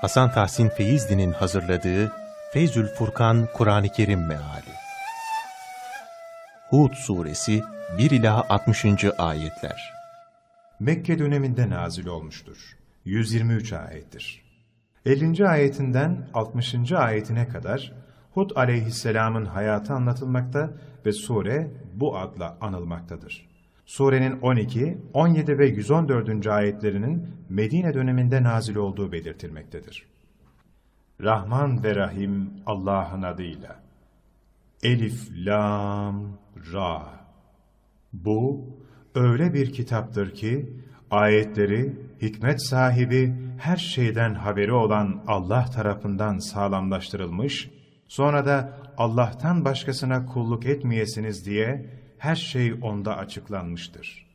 Hasan Tahsin Feyzli'nin hazırladığı Feyzül Furkan Kur'an-ı Kerim Meali Hud Suresi 1 ila 60. ayetler. Mekke döneminde nazil olmuştur. 123 ayettir. 50. ayetinden 60. ayetine kadar Hud aleyhisselamın hayatı anlatılmakta ve sure bu adla anılmaktadır. Surenin 12, 17 ve 114. ayetlerinin Medine döneminde nazil olduğu belirtilmektedir. Rahman ve Rahim Allah'ın adıyla. Elif, Lam, Ra. Bu öyle bir kitaptır ki ayetleri hikmet sahibi her şeyden haberi olan Allah tarafından sağlamlaştırılmış, sonra da Allah'tan başkasına kulluk etmeyesiniz diye her şey onda açıklanmıştır.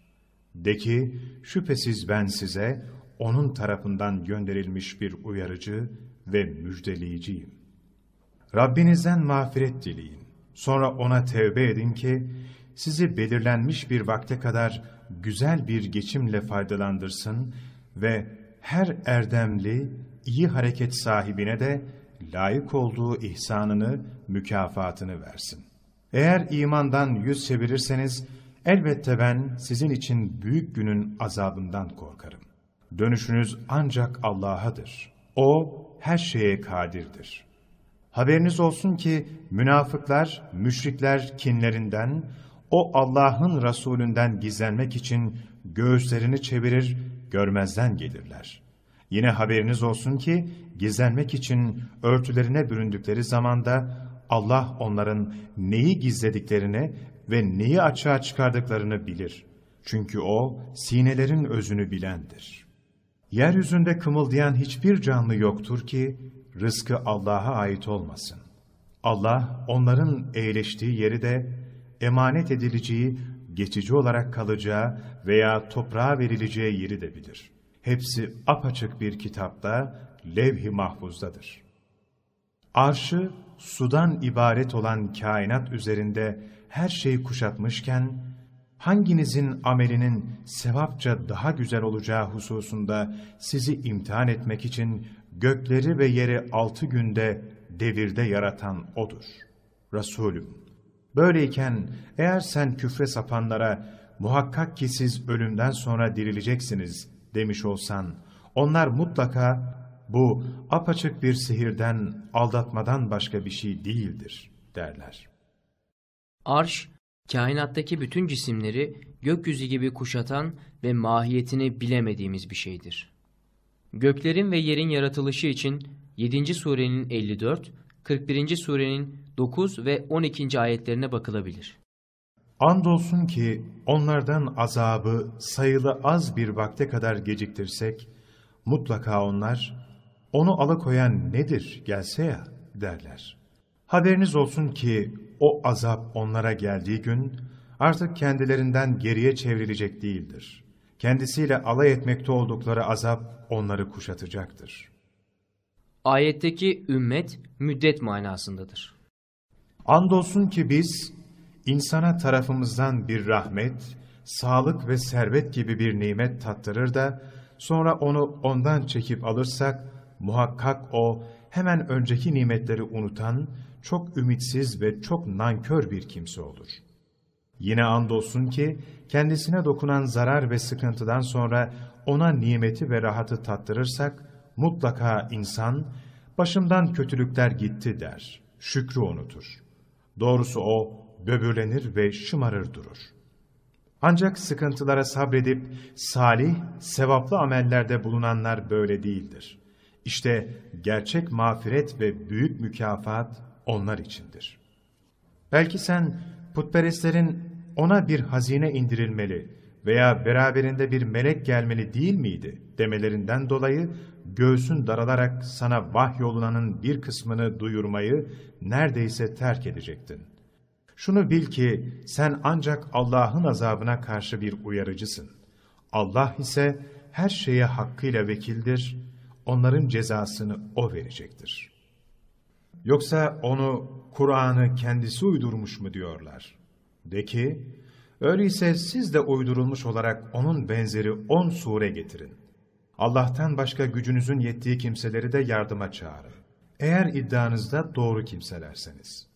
De ki, şüphesiz ben size onun tarafından gönderilmiş bir uyarıcı ve müjdeleyiciyim. Rabbinizden mağfiret dileyin. Sonra ona tevbe edin ki, sizi belirlenmiş bir vakte kadar güzel bir geçimle faydalandırsın ve her erdemli, iyi hareket sahibine de layık olduğu ihsanını, mükafatını versin. Eğer imandan yüz çevirirseniz, elbette ben sizin için büyük günün azabından korkarım. Dönüşünüz ancak Allah'adır. O, her şeye kadirdir. Haberiniz olsun ki, münafıklar, müşrikler kinlerinden, o Allah'ın Resulünden gizlenmek için göğüslerini çevirir, görmezden gelirler. Yine haberiniz olsun ki, gizlenmek için örtülerine büründükleri zamanda, Allah onların neyi gizlediklerini ve neyi açığa çıkardıklarını bilir. Çünkü O, sinelerin özünü bilendir. Yeryüzünde kımıldayan hiçbir canlı yoktur ki, rızkı Allah'a ait olmasın. Allah, onların eğleştiği yeri de, emanet edileceği, geçici olarak kalacağı veya toprağa verileceği yeri de bilir. Hepsi apaçık bir kitapta, levh-i mahfuzdadır. Arşı, sudan ibaret olan kainat üzerinde her şeyi kuşatmışken, hanginizin amelinin sevapça daha güzel olacağı hususunda sizi imtihan etmek için gökleri ve yeri altı günde devirde yaratan O'dur. Resulüm, böyleyken eğer sen küfre sapanlara muhakkak ki siz ölümden sonra dirileceksiniz demiş olsan, onlar mutlaka bu apaçık bir sihirden, aldatmadan başka bir şey değildir derler. Arş, kainattaki bütün cisimleri gökyüzü gibi kuşatan ve mahiyetini bilemediğimiz bir şeydir. Göklerin ve yerin yaratılışı için 7. surenin 54, 41. surenin 9 ve 12. ayetlerine bakılabilir. Andolsun ki onlardan azabı sayılı az bir vakte kadar geciktirsek, mutlaka onlar, onu alıkoyan nedir gelse ya derler. Haberiniz olsun ki o azap onlara geldiği gün artık kendilerinden geriye çevrilecek değildir. Kendisiyle alay etmekte oldukları azap onları kuşatacaktır. Ayetteki ümmet müddet manasındadır. Andolsun ki biz insana tarafımızdan bir rahmet, sağlık ve servet gibi bir nimet tattırır da sonra onu ondan çekip alırsak muhakkak o hemen önceki nimetleri unutan, çok ümitsiz ve çok nankör bir kimse olur. Yine andolsun ki kendisine dokunan zarar ve sıkıntıdan sonra ona nimeti ve rahatı tattırırsak mutlaka insan başımdan kötülükler gitti der, şükrü unutur. Doğrusu o böbürlenir ve şımarır durur. Ancak sıkıntılara sabredip salih, sevaplı amellerde bulunanlar böyle değildir. İşte gerçek mağfiret ve büyük mükafat onlar içindir. Belki sen putperestlerin ona bir hazine indirilmeli veya beraberinde bir melek gelmeli değil miydi demelerinden dolayı göğsün daralarak sana vahyolunanın bir kısmını duyurmayı neredeyse terk edecektin. Şunu bil ki sen ancak Allah'ın azabına karşı bir uyarıcısın. Allah ise her şeye hakkıyla vekildir, onların cezasını O verecektir. Yoksa onu, Kur'an'ı kendisi uydurmuş mu diyorlar? De ki, öyleyse siz de uydurulmuş olarak onun benzeri on sure getirin. Allah'tan başka gücünüzün yettiği kimseleri de yardıma çağırın. Eğer iddianızda doğru kimselerseniz.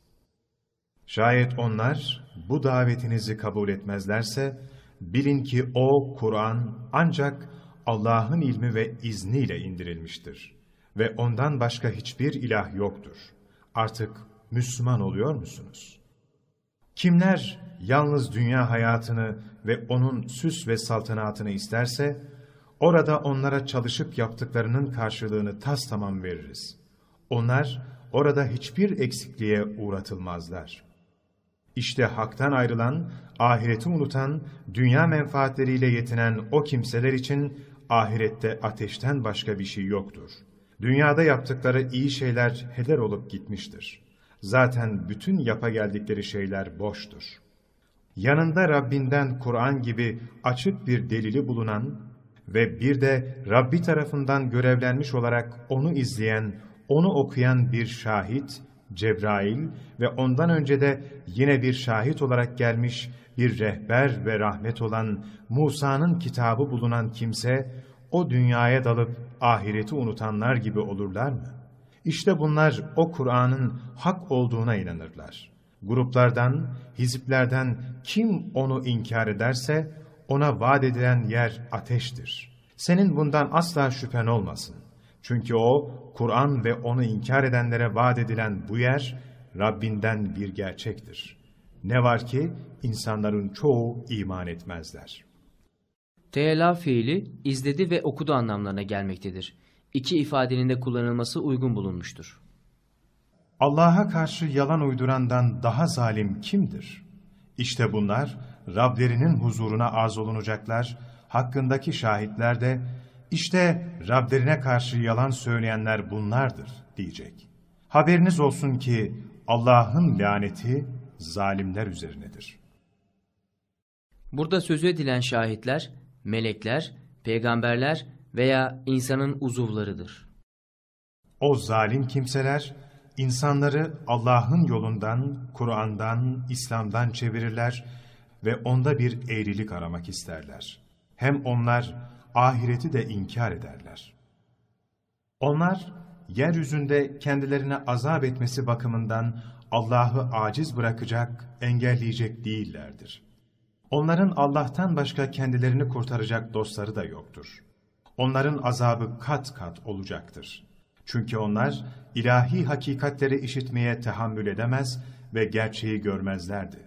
Şayet onlar bu davetinizi kabul etmezlerse, bilin ki o Kur'an ancak Allah'ın ilmi ve izniyle indirilmiştir. Ve ondan başka hiçbir ilah yoktur. Artık Müslüman oluyor musunuz? Kimler yalnız dünya hayatını ve onun süs ve saltanatını isterse, orada onlara çalışıp yaptıklarının karşılığını tas tamam veririz. Onlar orada hiçbir eksikliğe uğratılmazlar. İşte haktan ayrılan, ahireti unutan, dünya menfaatleriyle yetinen o kimseler için ahirette ateşten başka bir şey yoktur. Dünyada yaptıkları iyi şeyler heder olup gitmiştir. Zaten bütün yapa geldikleri şeyler boştur. Yanında Rabbinden Kur'an gibi açık bir delili bulunan ve bir de Rabbi tarafından görevlenmiş olarak onu izleyen, onu okuyan bir şahit, Cebrail ve ondan önce de yine bir şahit olarak gelmiş bir rehber ve rahmet olan Musa'nın kitabı bulunan kimse, o dünyaya dalıp ahireti unutanlar gibi olurlar mı? İşte bunlar o Kur'an'ın hak olduğuna inanırlar. Gruplardan, hiziplerden kim onu inkar ederse, ona vaat edilen yer ateştir. Senin bundan asla şüphen olmasın. Çünkü o, Kur'an ve onu inkar edenlere vaat edilen bu yer, Rabbinden bir gerçektir. Ne var ki, insanların çoğu iman etmezler. Teela fiili izledi ve okudu anlamlarına gelmektedir. İki ifadenin de kullanılması uygun bulunmuştur. Allah'a karşı yalan uydurandan daha zalim kimdir? İşte bunlar Rablerinin huzuruna arz olunacaklar, hakkındaki şahitler de işte Rablerine karşı yalan söyleyenler bunlardır diyecek. Haberiniz olsun ki Allah'ın laneti zalimler üzerinedir. Burada sözü edilen şahitler, melekler, peygamberler veya insanın uzuvlarıdır. O zalim kimseler, insanları Allah'ın yolundan, Kur'an'dan, İslam'dan çevirirler ve onda bir eğrilik aramak isterler. Hem onlar ahireti de inkar ederler. Onlar, yeryüzünde kendilerine azap etmesi bakımından Allah'ı aciz bırakacak, engelleyecek değillerdir. Onların Allah'tan başka kendilerini kurtaracak dostları da yoktur. Onların azabı kat kat olacaktır. Çünkü onlar ilahi hakikatleri işitmeye tahammül edemez ve gerçeği görmezlerdi.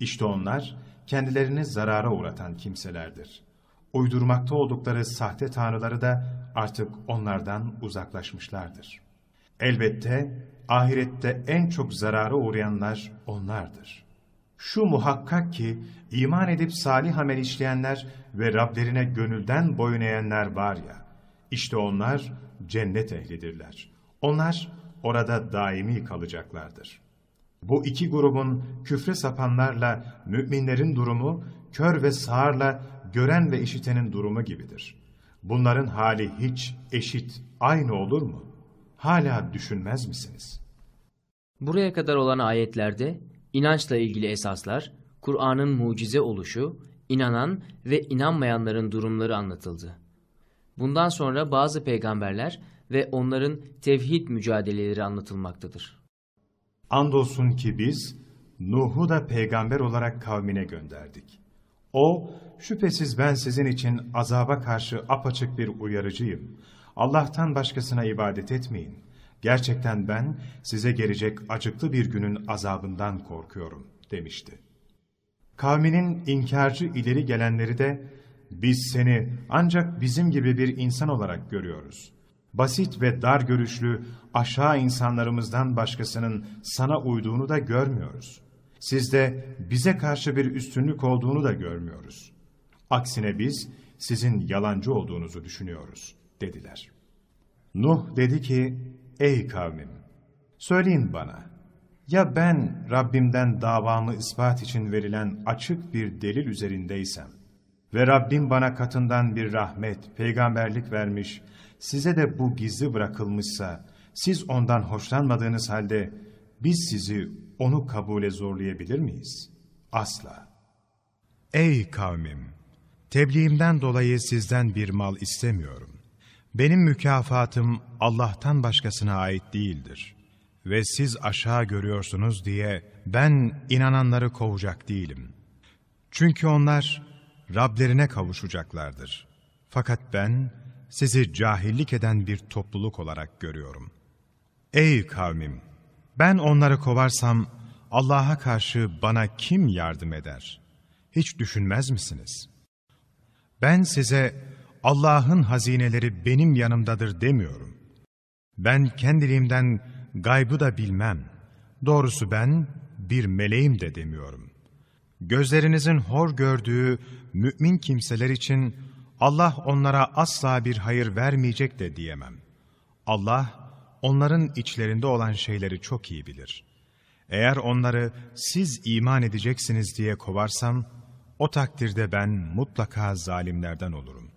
İşte onlar kendilerini zarara uğratan kimselerdir. Uydurmakta oldukları sahte tanrıları da artık onlardan uzaklaşmışlardır. Elbette ahirette en çok zarara uğrayanlar onlardır. Şu muhakkak ki iman edip salih amel işleyenler ve Rablerine gönülden boyun eğenler var ya, işte onlar cennet ehlidirler. Onlar orada daimi kalacaklardır. Bu iki grubun küfre sapanlarla müminlerin durumu, kör ve sağırla gören ve işitenin durumu gibidir. Bunların hali hiç eşit, aynı olur mu? Hala düşünmez misiniz? Buraya kadar olan ayetlerde inançla ilgili esaslar, Kur'an'ın mucize oluşu, inanan ve inanmayanların durumları anlatıldı. Bundan sonra bazı peygamberler ve onların tevhid mücadeleleri anlatılmaktadır. Andolsun ki biz Nuh'u da peygamber olarak kavmine gönderdik. O, şüphesiz ben sizin için azaba karşı apaçık bir uyarıcıyım. Allah'tan başkasına ibadet etmeyin. Gerçekten ben size gelecek acıklı bir günün azabından korkuyorum demişti. Kavminin inkarcı ileri gelenleri de biz seni ancak bizim gibi bir insan olarak görüyoruz. Basit ve dar görüşlü aşağı insanlarımızdan başkasının sana uyduğunu da görmüyoruz. Sizde bize karşı bir üstünlük olduğunu da görmüyoruz. Aksine biz sizin yalancı olduğunuzu düşünüyoruz dediler. Nuh dedi ki, ey kavmim, söyleyin bana, ya ben Rabbimden davamı ispat için verilen açık bir delil üzerindeysem ve Rabbim bana katından bir rahmet, peygamberlik vermiş, size de bu gizli bırakılmışsa, siz ondan hoşlanmadığınız halde biz sizi onu kabule zorlayabilir miyiz? Asla. Ey kavmim! Tebliğimden dolayı sizden bir mal istemiyorum. Benim mükafatım Allah'tan başkasına ait değildir. Ve siz aşağı görüyorsunuz diye ben inananları kovacak değilim. Çünkü onlar Rablerine kavuşacaklardır. Fakat ben sizi cahillik eden bir topluluk olarak görüyorum. Ey kavmim! Ben onları kovarsam Allah'a karşı bana kim yardım eder? Hiç düşünmez misiniz? Ben size Allah'ın hazineleri benim yanımdadır demiyorum. Ben kendiliğimden gaybı da bilmem. Doğrusu ben bir meleğim de demiyorum. Gözlerinizin hor gördüğü mümin kimseler için Allah onlara asla bir hayır vermeyecek de diyemem. Allah onların içlerinde olan şeyleri çok iyi bilir. Eğer onları siz iman edeceksiniz diye kovarsam, o takdirde ben mutlaka zalimlerden olurum.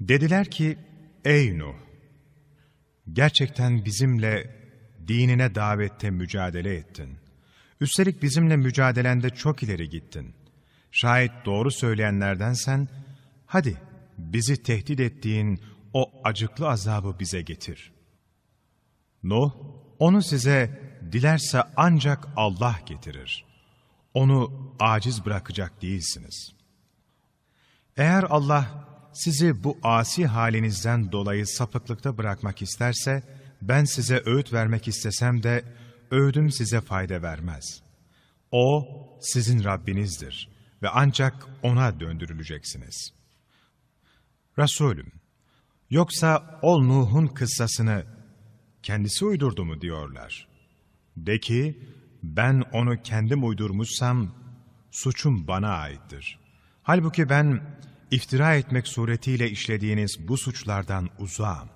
Dediler ki, ey Nuh! Gerçekten bizimle dinine davette mücadele ettin. Üstelik bizimle mücadelende çok ileri gittin. Şayet doğru söyleyenlerdensen, hadi bizi tehdit ettiğin o acıklı azabı bize getir. Nuh, onu size dilerse ancak Allah getirir. Onu aciz bırakacak değilsiniz. Eğer Allah sizi bu asi halinizden dolayı sapıklıkta bırakmak isterse, ben size öğüt vermek istesem de, öğüdüm size fayda vermez. O, sizin Rabbinizdir ve ancak O'na döndürüleceksiniz. Resulüm, yoksa ol Nuh'un kıssasını kendisi uydurdu mu diyorlar. De ki, ben onu kendim uydurmuşsam, suçum bana aittir. Halbuki ben iftira etmek suretiyle işlediğiniz bu suçlardan uzağım.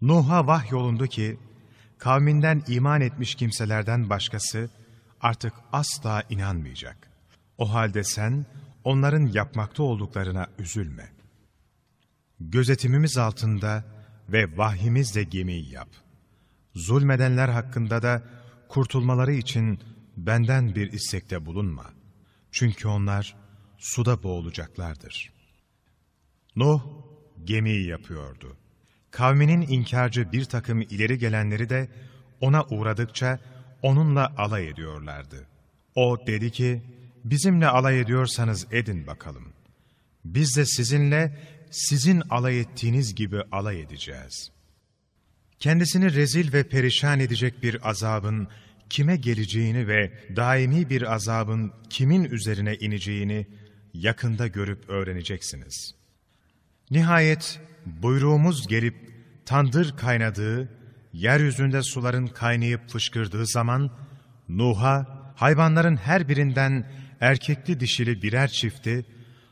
Nuh'a vahyolundu ki, kavminden iman etmiş kimselerden başkası artık asla inanmayacak. O halde sen onların yapmakta olduklarına üzülme. Gözetimimiz altında ve vahyimizle gemiyi yap. Zulmedenler hakkında da kurtulmaları için benden bir istekte bulunma. Çünkü onlar suda boğulacaklardır. Nuh gemiyi yapıyordu. Kavminin inkarcı bir takım ileri gelenleri de ona uğradıkça onunla alay ediyorlardı. O dedi ki, bizimle alay ediyorsanız edin bakalım. Biz de sizinle sizin alay ettiğiniz gibi alay edeceğiz. Kendisini rezil ve perişan edecek bir azabın kime geleceğini ve daimi bir azabın kimin üzerine ineceğini yakında görüp öğreneceksiniz. Nihayet buyruğumuz gelip tandır kaynadığı, yeryüzünde suların kaynayıp fışkırdığı zaman, Nuh'a hayvanların her birinden erkekli dişili birer çifti,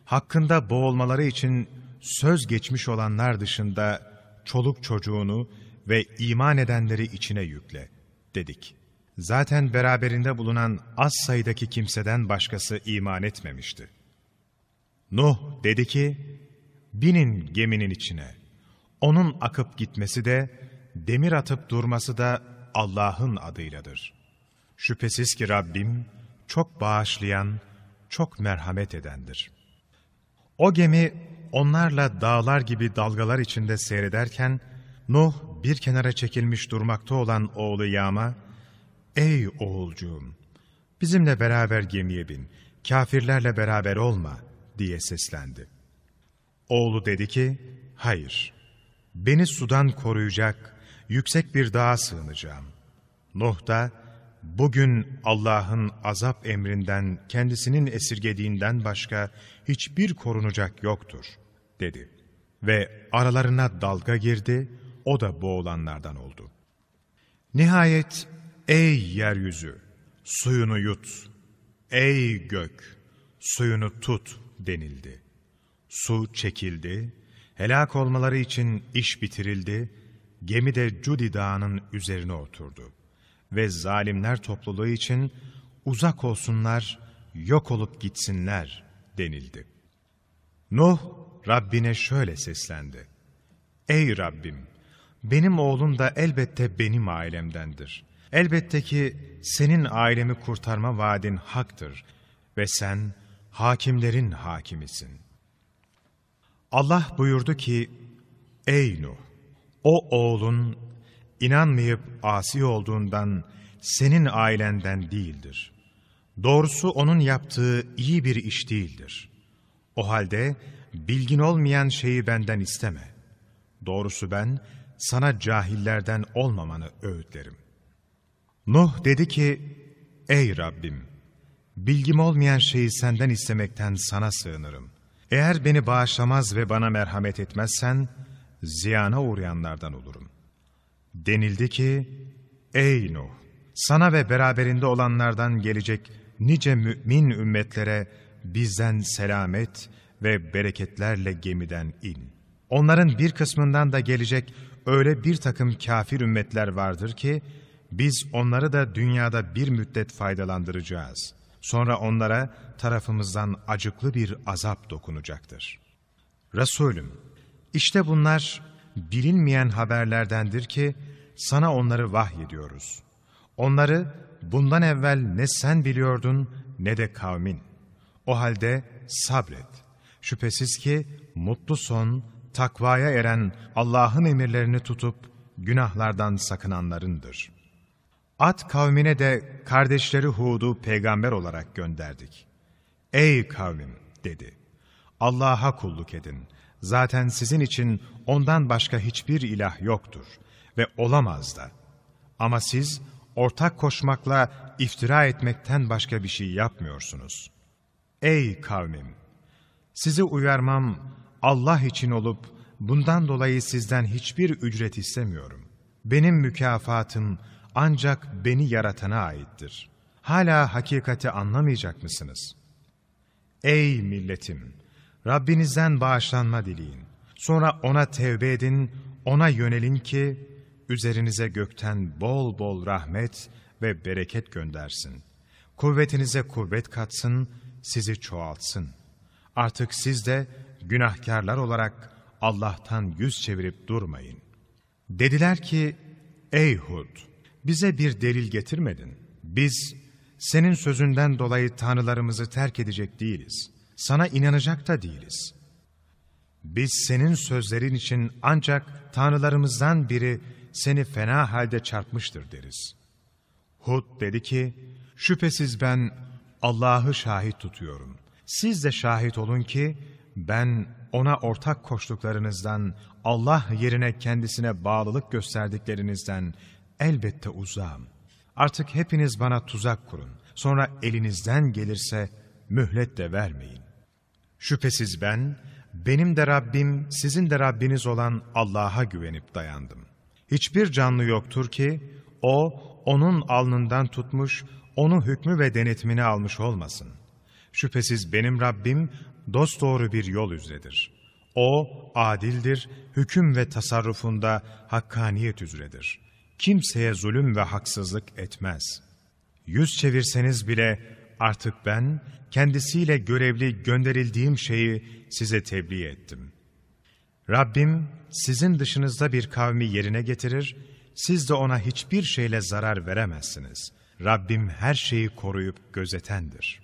hakkında boğulmaları için söz geçmiş olanlar dışında çoluk çocuğunu ve iman edenleri içine yükle, dedik. Zaten beraberinde bulunan az sayıdaki kimseden başkası iman etmemişti. Nuh dedi ki, binin geminin içine. Onun akıp gitmesi de, demir atıp durması da Allah'ın adıyladır. Şüphesiz ki Rabbim çok bağışlayan, çok merhamet edendir. O gemi onlarla dağlar gibi dalgalar içinde seyrederken, Nuh bir kenara çekilmiş durmakta olan oğlu Yam'a, ''Ey oğulcuğum, bizimle beraber gemiye bin, kafirlerle beraber olma.'' diye seslendi. Oğlu dedi ki, ''Hayır, beni sudan koruyacak yüksek bir dağa sığınacağım.'' Nuh da, bugün Allah'ın azap emrinden kendisinin esirgediğinden başka hiçbir korunacak yoktur, dedi. Ve aralarına dalga girdi, o da boğulanlardan oldu. Nihayet, ey yeryüzü, suyunu yut, ey gök, suyunu tut denildi. Su çekildi, helak olmaları için iş bitirildi, gemi de Cudi Dağı'nın üzerine oturdu. Ve zalimler topluluğu için uzak olsunlar, yok olup gitsinler denildi. Nuh, Rabbine şöyle seslendi. Ey Rabbim! Benim oğlum da elbette benim ailemdendir. Elbette ki senin ailemi kurtarma vaadin haktır ve sen hakimlerin hakimisin. Allah buyurdu ki, Ey Nuh! O oğlun inanmayıp asi olduğundan senin ailenden değildir. Doğrusu onun yaptığı iyi bir iş değildir. O halde bilgin olmayan şeyi benden isteme. Doğrusu ben sana cahillerden olmamanı öğütlerim. Nuh dedi ki, Ey Rabbim! Bilgim olmayan şeyi senden istemekten sana sığınırım. Eğer beni bağışlamaz ve bana merhamet etmezsen, ziyana uğrayanlardan olurum. Denildi ki, Ey Nuh! Sana ve beraberinde olanlardan gelecek nice mümin ümmetlere bizden selamet ve bereketlerle gemiden in. Onların bir kısmından da gelecek öyle bir takım kafir ümmetler vardır ki, biz onları da dünyada bir müddet faydalandıracağız. Sonra onlara tarafımızdan acıklı bir azap dokunacaktır. Resulüm, işte bunlar bilinmeyen haberlerdendir ki sana onları vahyediyoruz. Onları bundan evvel ne sen biliyordun ne de kavmin. O halde sabret. Şüphesiz ki mutlu son, takvaya eren Allah'ın emirlerini tutup günahlardan sakınanlarındır. At kavmine de kardeşleri Hud'u peygamber olarak gönderdik. Ey kavmim dedi. Allah'a kulluk edin. Zaten sizin için ondan başka hiçbir ilah yoktur ve olamaz da. Ama siz ortak koşmakla iftira etmekten başka bir şey yapmıyorsunuz. Ey kavmim! Sizi uyarmam Allah için olup bundan dolayı sizden hiçbir ücret istemiyorum. Benim mükafatım ancak beni yaratana aittir. Hala hakikati anlamayacak mısınız? Ey milletim! Rabbinizden bağışlanma dileyin. Sonra ona tevbe edin, ona yönelin ki üzerinize gökten bol bol rahmet ve bereket göndersin. Kuvvetinize kuvvet katsın, sizi çoğaltsın. Artık siz de günahkarlar olarak Allah'tan yüz çevirip durmayın. Dediler ki, ey Hud, bize bir delil getirmedin. Biz senin sözünden dolayı tanrılarımızı terk edecek değiliz. Sana inanacak da değiliz. Biz senin sözlerin için ancak tanrılarımızdan biri seni fena halde çarpmıştır deriz. Hud dedi ki, şüphesiz ben Allah'ı şahit tutuyorum. Siz de şahit olun ki ben ona ortak koştuklarınızdan, Allah yerine kendisine bağlılık gösterdiklerinizden elbette uzağım. Artık hepiniz bana tuzak kurun. Sonra elinizden gelirse mühlet de vermeyin. Şüphesiz ben, benim de Rabbim, sizin de Rabbiniz olan Allah'a güvenip dayandım. Hiçbir canlı yoktur ki, o, onun alnından tutmuş, onu hükmü ve denetimini almış olmasın. Şüphesiz benim Rabbim, dosdoğru bir yol üzeredir. O, adildir, hüküm ve tasarrufunda hakkaniyet üzeredir. Kimseye zulüm ve haksızlık etmez. Yüz çevirseniz bile artık ben, kendisiyle görevli gönderildiğim şeyi size tebliğ ettim. Rabbim, sizin dışınızda bir kavmi yerine getirir, siz de ona hiçbir şeyle zarar veremezsiniz. Rabbim her şeyi koruyup gözetendir.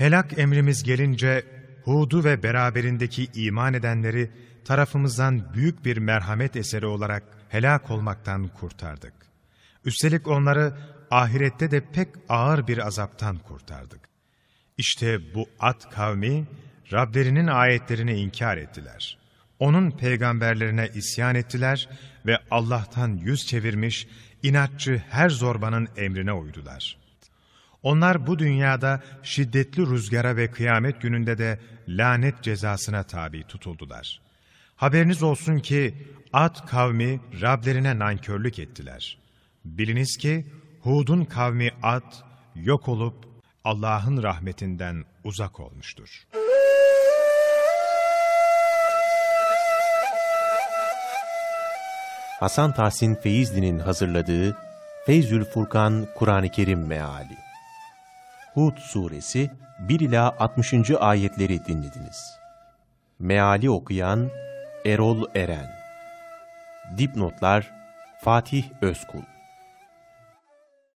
Helak emrimiz gelince, Hud'u ve beraberindeki iman edenleri tarafımızdan büyük bir merhamet eseri olarak helak olmaktan kurtardık. Üstelik onları ahirette de pek ağır bir azaptan kurtardık. İşte bu at kavmi Rablerinin ayetlerini inkar ettiler. Onun peygamberlerine isyan ettiler ve Allah'tan yüz çevirmiş, inatçı her zorbanın emrine uydular. Onlar bu dünyada şiddetli rüzgara ve kıyamet gününde de lanet cezasına tabi tutuldular. Haberiniz olsun ki Ad kavmi Rablerine nankörlük ettiler. Biliniz ki Hud'un kavmi Ad yok olup Allah'ın rahmetinden uzak olmuştur. Hasan Tahsin Feyzli'nin hazırladığı Feyzül Furkan Kur'an-ı Kerim Meali Hud Suresi 1 ila 60. ayetleri dinlediniz. Meali okuyan Erol Eren Dipnotlar Fatih Özkul